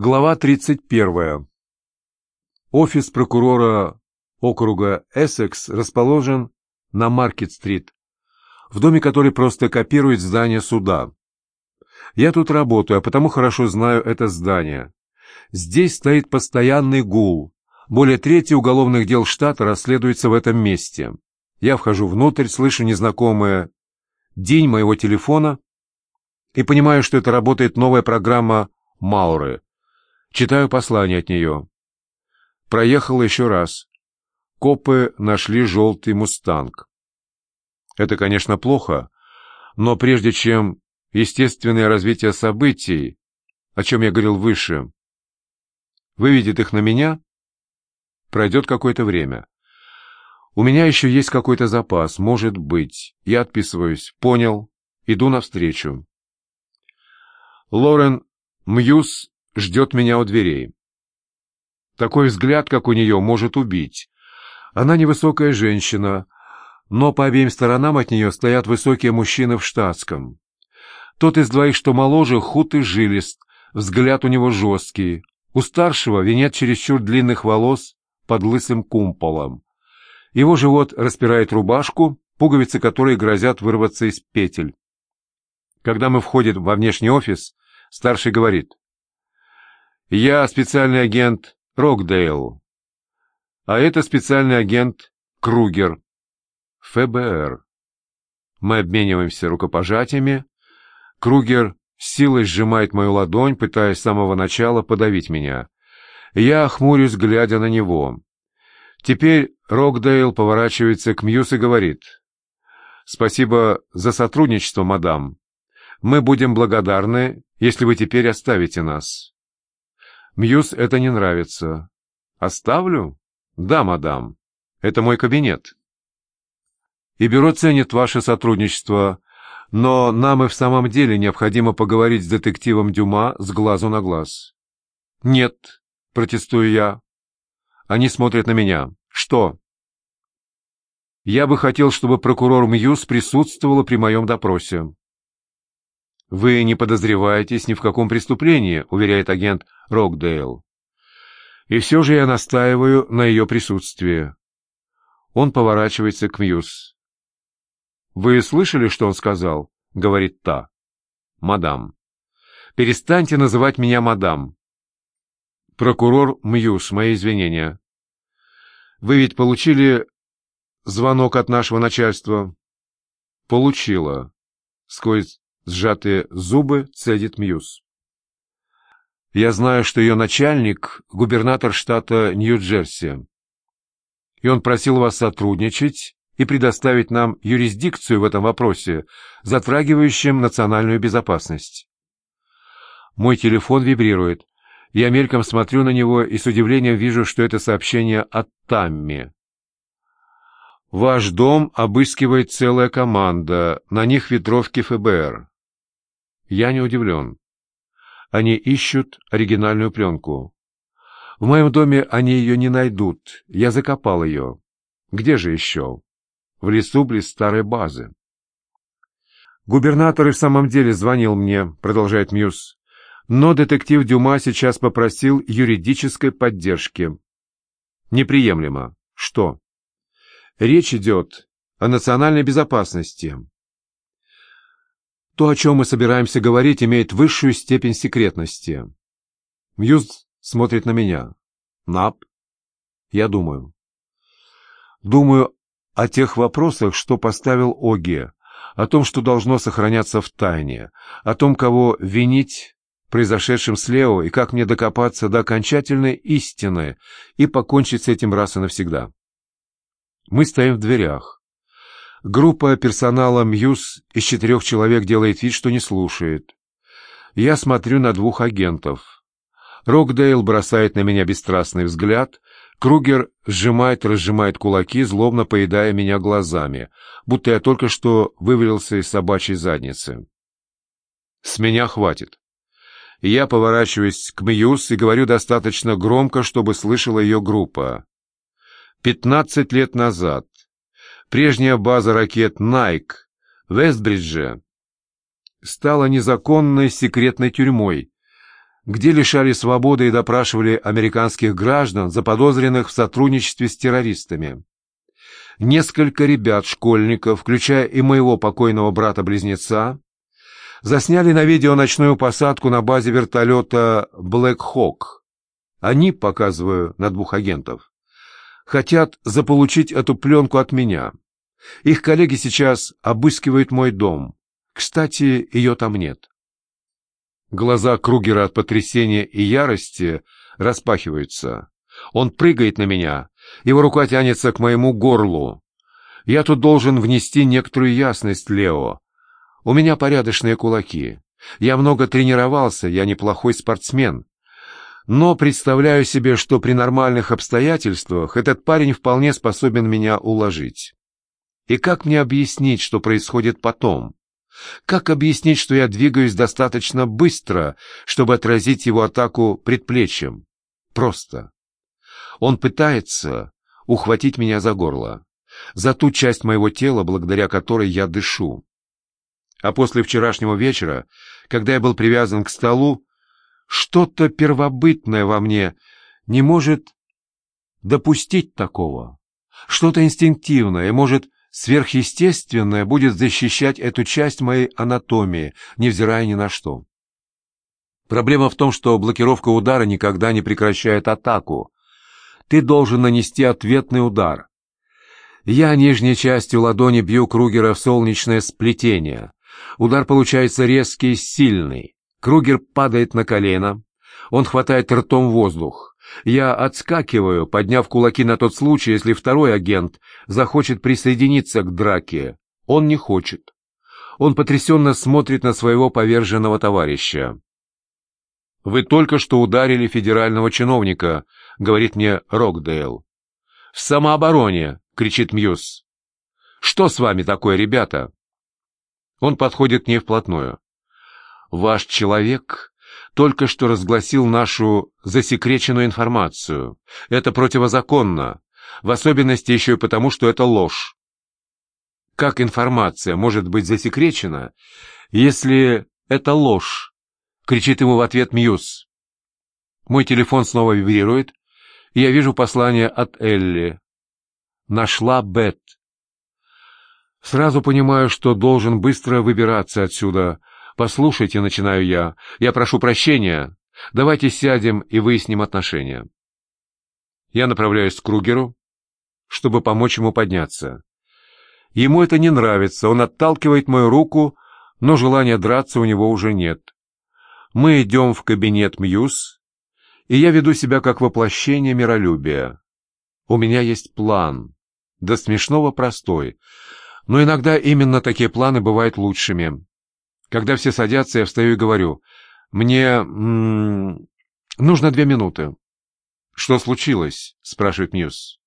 Глава 31. Офис прокурора округа Эссекс расположен на Маркет-стрит, в доме, который просто копирует здание суда. Я тут работаю, а потому хорошо знаю это здание. Здесь стоит постоянный гул. Более трети уголовных дел штата расследуется в этом месте. Я вхожу внутрь, слышу незнакомое «день моего телефона» и понимаю, что это работает новая программа «Мауры». Читаю послание от нее. Проехал еще раз. Копы нашли желтый мустанг. Это, конечно, плохо, но прежде чем естественное развитие событий, о чем я говорил выше, выведет их на меня, пройдет какое-то время. У меня еще есть какой-то запас, может быть. Я отписываюсь. Понял. Иду навстречу. Лорен Мьюз ждет меня у дверей. Такой взгляд, как у нее, может убить. Она невысокая женщина, но по обеим сторонам от нее стоят высокие мужчины в штатском. Тот из двоих, что моложе, худ и жилист, взгляд у него жесткий. У старшего венец чересчур длинных волос под лысым кумполом. Его живот распирает рубашку, пуговицы которой грозят вырваться из петель. Когда мы входим во внешний офис, старший говорит, я специальный агент Рокдейл. А это специальный агент Кругер. ФБР. Мы обмениваемся рукопожатиями. Кругер силой сжимает мою ладонь, пытаясь с самого начала подавить меня. Я хмурюсь, глядя на него. Теперь Рокдейл поворачивается к Мьюз и говорит. «Спасибо за сотрудничество, мадам. Мы будем благодарны, если вы теперь оставите нас». Мьюз это не нравится. Оставлю? Да, мадам. Это мой кабинет. И бюро ценит ваше сотрудничество, но нам и в самом деле необходимо поговорить с детективом Дюма с глазу на глаз. Нет, протестую я. Они смотрят на меня. Что? Я бы хотел, чтобы прокурор Мьюз присутствовала при моем допросе. «Вы не подозреваетесь ни в каком преступлении», — уверяет агент Рокдейл. «И все же я настаиваю на ее присутствии». Он поворачивается к Мьюз. «Вы слышали, что он сказал?» — говорит та. «Мадам». «Перестаньте называть меня мадам». «Прокурор Мьюз, мои извинения». «Вы ведь получили звонок от нашего начальства?» «Получила». Сквозь сжатые зубы цедит Мьюз. Я знаю, что ее начальник — губернатор штата Нью-Джерси. И он просил вас сотрудничать и предоставить нам юрисдикцию в этом вопросе, затрагивающем национальную безопасность. Мой телефон вибрирует. Я мельком смотрю на него и с удивлением вижу, что это сообщение от Тамми. «Ваш дом обыскивает целая команда, на них ветровки ФБР. Я не удивлен. Они ищут оригинальную пленку. В моем доме они ее не найдут. Я закопал ее. Где же еще? В лесу близ старой базы. Губернатор и в самом деле звонил мне, продолжает Мьюз. Но детектив Дюма сейчас попросил юридической поддержки. Неприемлемо. Что? Речь идет о национальной безопасности. То, о чем мы собираемся говорить, имеет высшую степень секретности. Мьюз смотрит на меня. Нап? Я думаю. Думаю о тех вопросах, что поставил Оге, о том, что должно сохраняться в тайне, о том, кого винить произошедшим с Лео и как мне докопаться до окончательной истины и покончить с этим раз и навсегда. Мы стоим в дверях. Группа персонала Мьюз из четырех человек делает вид, что не слушает. Я смотрю на двух агентов. Рокдейл бросает на меня бесстрастный взгляд. Кругер сжимает-разжимает кулаки, злобно поедая меня глазами, будто я только что вывалился из собачьей задницы. С меня хватит. Я поворачиваюсь к Мьюз и говорю достаточно громко, чтобы слышала ее группа. Пятнадцать лет назад Прежняя база ракет Nike в Вестбридже стала незаконной секретной тюрьмой, где лишали свободы и допрашивали американских граждан, заподозренных в сотрудничестве с террористами. Несколько ребят, школьников, включая и моего покойного брата-близнеца, засняли на видео ночную посадку на базе вертолета «Блэк Хок». Они, показываю на двух агентов, хотят заполучить эту пленку от меня. Их коллеги сейчас обыскивают мой дом. Кстати, ее там нет. Глаза Кругера от потрясения и ярости распахиваются. Он прыгает на меня, его рука тянется к моему горлу. Я тут должен внести некоторую ясность, Лео. У меня порядочные кулаки. Я много тренировался, я неплохой спортсмен. Но представляю себе, что при нормальных обстоятельствах этот парень вполне способен меня уложить. И как мне объяснить, что происходит потом? Как объяснить, что я двигаюсь достаточно быстро, чтобы отразить его атаку предплечьем? Просто. Он пытается ухватить меня за горло, за ту часть моего тела, благодаря которой я дышу. А после вчерашнего вечера, когда я был привязан к столу, что-то первобытное во мне не может допустить такого. Что-то инстинктивное, может, сверхъестественное будет защищать эту часть моей анатомии, невзирая ни на что. Проблема в том, что блокировка удара никогда не прекращает атаку, ты должен нанести ответный удар. Я нижней частью ладони бью Кругера в солнечное сплетение. Удар получается резкий и сильный. Кругер падает на колено. Он хватает ртом воздух. Я отскакиваю, подняв кулаки на тот случай, если второй агент захочет присоединиться к драке. Он не хочет. Он потрясенно смотрит на своего поверженного товарища. «Вы только что ударили федерального чиновника», — говорит мне Рокдейл. «В самообороне!» — кричит Мьюз. «Что с вами такое, ребята?» Он подходит к ней вплотную. «Ваш человек только что разгласил нашу засекреченную информацию. Это противозаконно, в особенности еще и потому, что это ложь. Как информация может быть засекречена, если это ложь?» — кричит ему в ответ Мьюз. Мой телефон снова вибрирует, я вижу послание от Элли. Нашла Бет. Сразу понимаю, что должен быстро выбираться отсюда. Послушайте, начинаю я. Я прошу прощения. Давайте сядем и выясним отношения. Я направляюсь к Кругеру, чтобы помочь ему подняться. Ему это не нравится, он отталкивает мою руку, но желания драться у него уже нет. Мы идем в кабинет Мьюз, и я веду себя как воплощение миролюбия. У меня есть план, до смешного простой, но иногда именно такие планы бывают лучшими. Когда все садятся, я встаю и говорю, «Мне... М -м, нужно две минуты». «Что случилось?» — спрашивает Мьюз.